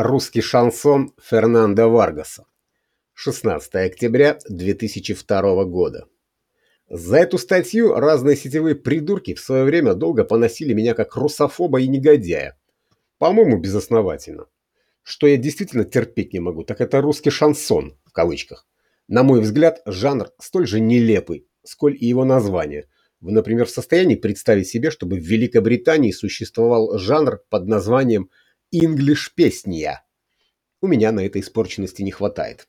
Русский шансон Фернандо Варгаса. 16 октября 2002 года. За эту статью разные сетевые придурки в свое время долго поносили меня как русофоба и негодяя. По-моему, безосновательно. Что я действительно терпеть не могу, так это русский шансон, в кавычках. На мой взгляд, жанр столь же нелепый, сколь и его название. Вы, например, в состоянии представить себе, чтобы в Великобритании существовал жанр под названием инглиш-песния. У меня на этой испорченности не хватает.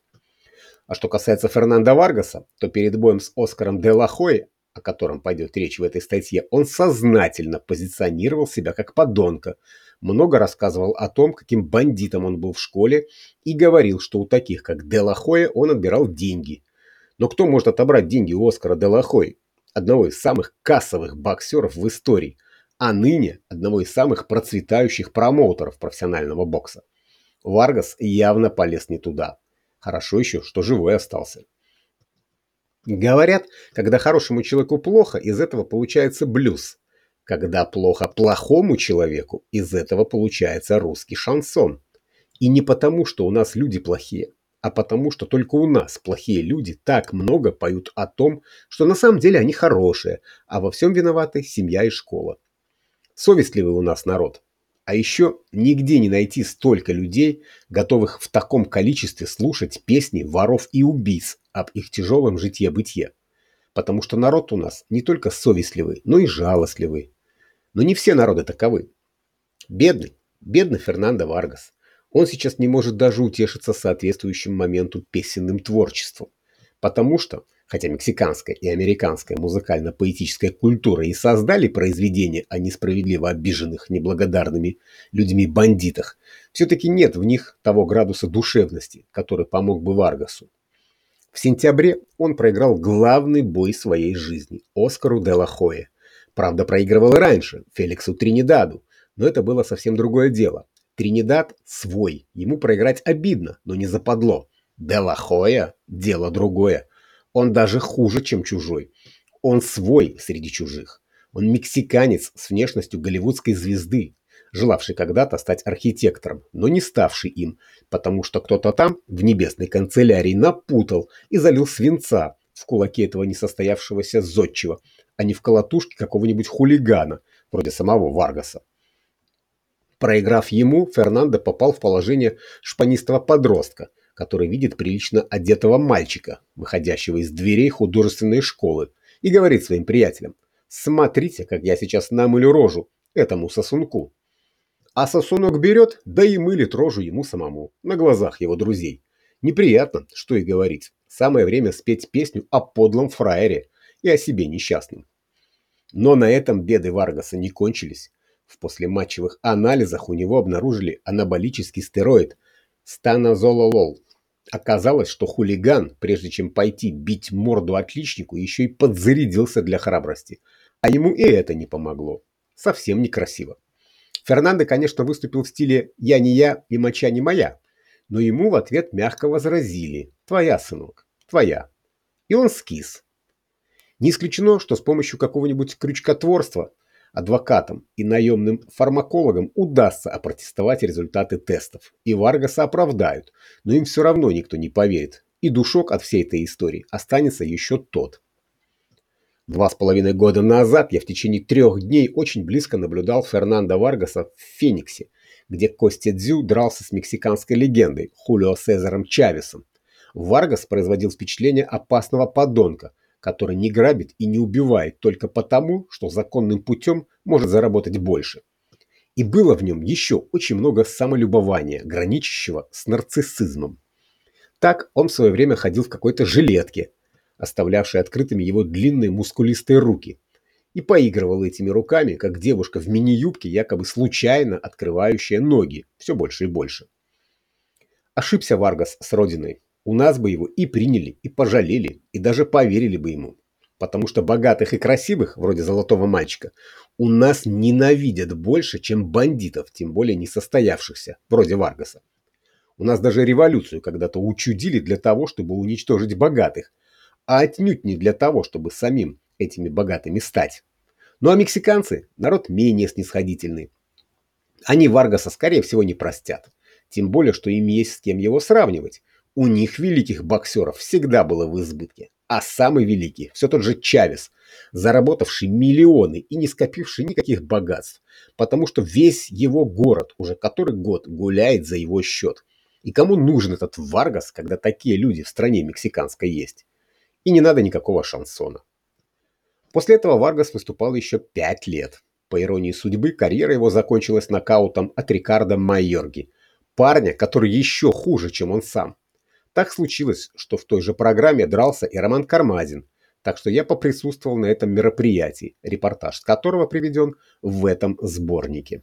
А что касается Фернандо Варгаса, то перед боем с Оскаром де Лахой, о котором пойдет речь в этой статье, он сознательно позиционировал себя как подонка, много рассказывал о том, каким бандитом он был в школе и говорил, что у таких, как де Лахоя, он отбирал деньги. Но кто может отобрать деньги у Оскара де Лахой, одного из самых кассовых боксеров в истории – а ныне одного из самых процветающих промоутеров профессионального бокса. Варгас явно полез не туда. Хорошо еще, что живой остался. Говорят, когда хорошему человеку плохо, из этого получается блюз. Когда плохо плохому человеку, из этого получается русский шансон. И не потому, что у нас люди плохие, а потому, что только у нас плохие люди так много поют о том, что на самом деле они хорошие, а во всем виноваты семья и школа. Совестливый у нас народ. А еще нигде не найти столько людей, готовых в таком количестве слушать песни воров и убийц об их тяжелом житье-бытие. Потому что народ у нас не только совестливый, но и жалостливый. Но не все народы таковы. Бедный, бедный Фернандо Варгас. Он сейчас не может даже утешиться соответствующим моменту песенным творчеством. Потому что хотя мексиканская и американская музыкально-поэтическая культура и создали произведения о несправедливо обиженных неблагодарными людьми-бандитах, все-таки нет в них того градуса душевности, который помог бы Варгасу. В сентябре он проиграл главный бой своей жизни – Оскару де ла Хое. Правда, проигрывал и раньше, Феликсу Тринидаду, но это было совсем другое дело. Тринидад свой, ему проиграть обидно, но не западло. Де ла Хоя – дело другое. Он даже хуже, чем чужой. Он свой среди чужих. Он мексиканец с внешностью голливудской звезды, желавший когда-то стать архитектором, но не ставший им, потому что кто-то там, в небесной канцелярии, напутал и залил свинца в кулаке этого несостоявшегося зодчего, а не в колотушке какого-нибудь хулигана, вроде самого Варгаса. Проиграв ему, Фернандо попал в положение шпанистого подростка – который видит прилично одетого мальчика, выходящего из дверей художественной школы, и говорит своим приятелям, «Смотрите, как я сейчас намылю рожу этому сосунку». А сосунок берет, да и мылит рожу ему самому, на глазах его друзей. Неприятно, что и говорить. Самое время спеть песню о подлом фраере и о себе несчастном. Но на этом беды Варгаса не кончились. В послематчевых анализах у него обнаружили анаболический стероид станозололол, Оказалось, что хулиган, прежде чем пойти бить морду отличнику, еще и подзарядился для храбрости. А ему и это не помогло. Совсем некрасиво. Фернандо, конечно, выступил в стиле «я не я и моча не моя», но ему в ответ мягко возразили «твоя, сынок, твоя». И он скис. Не исключено, что с помощью какого-нибудь крючкотворства адвокатам и наемным фармакологам удастся опротестовать результаты тестов, и Варгаса оправдают, но им все равно никто не поверит, и душок от всей этой истории останется еще тот. Два с половиной года назад я в течение трех дней очень близко наблюдал Фернандо Варгаса в Фениксе, где Костя Дзю дрался с мексиканской легендой Хулио Сезаром Чавесом. Варгас производил впечатление опасного подонка, который не грабит и не убивает только потому, что законным путем может заработать больше. И было в нем еще очень много самолюбования, граничащего с нарциссизмом. Так он в свое время ходил в какой-то жилетке, оставлявшей открытыми его длинные мускулистые руки, и поигрывал этими руками, как девушка в мини-юбке, якобы случайно открывающая ноги, все больше и больше. Ошибся Варгас с родиной. У нас бы его и приняли, и пожалели, и даже поверили бы ему. Потому что богатых и красивых, вроде золотого мальчика, у нас ненавидят больше, чем бандитов, тем более несостоявшихся, вроде Варгаса. У нас даже революцию когда-то учудили для того, чтобы уничтожить богатых, а отнюдь не для того, чтобы самим этими богатыми стать. Ну а мексиканцы – народ менее снисходительный. Они Варгаса, скорее всего, не простят. Тем более, что им есть с кем его сравнивать. У них великих боксеров всегда было в избытке. А самый великий все тот же Чавес, заработавший миллионы и не скопивший никаких богатств, потому что весь его город уже который год гуляет за его счет. И кому нужен этот Варгас, когда такие люди в стране мексиканской есть? И не надо никакого шансона. После этого Варгас выступал еще пять лет. По иронии судьбы, карьера его закончилась нокаутом от Рикардо Майорги, парня, который еще хуже, чем он сам. Так случилось, что в той же программе дрался и Роман Кармазин, так что я поприсутствовал на этом мероприятии, репортаж с которого приведен в этом сборнике.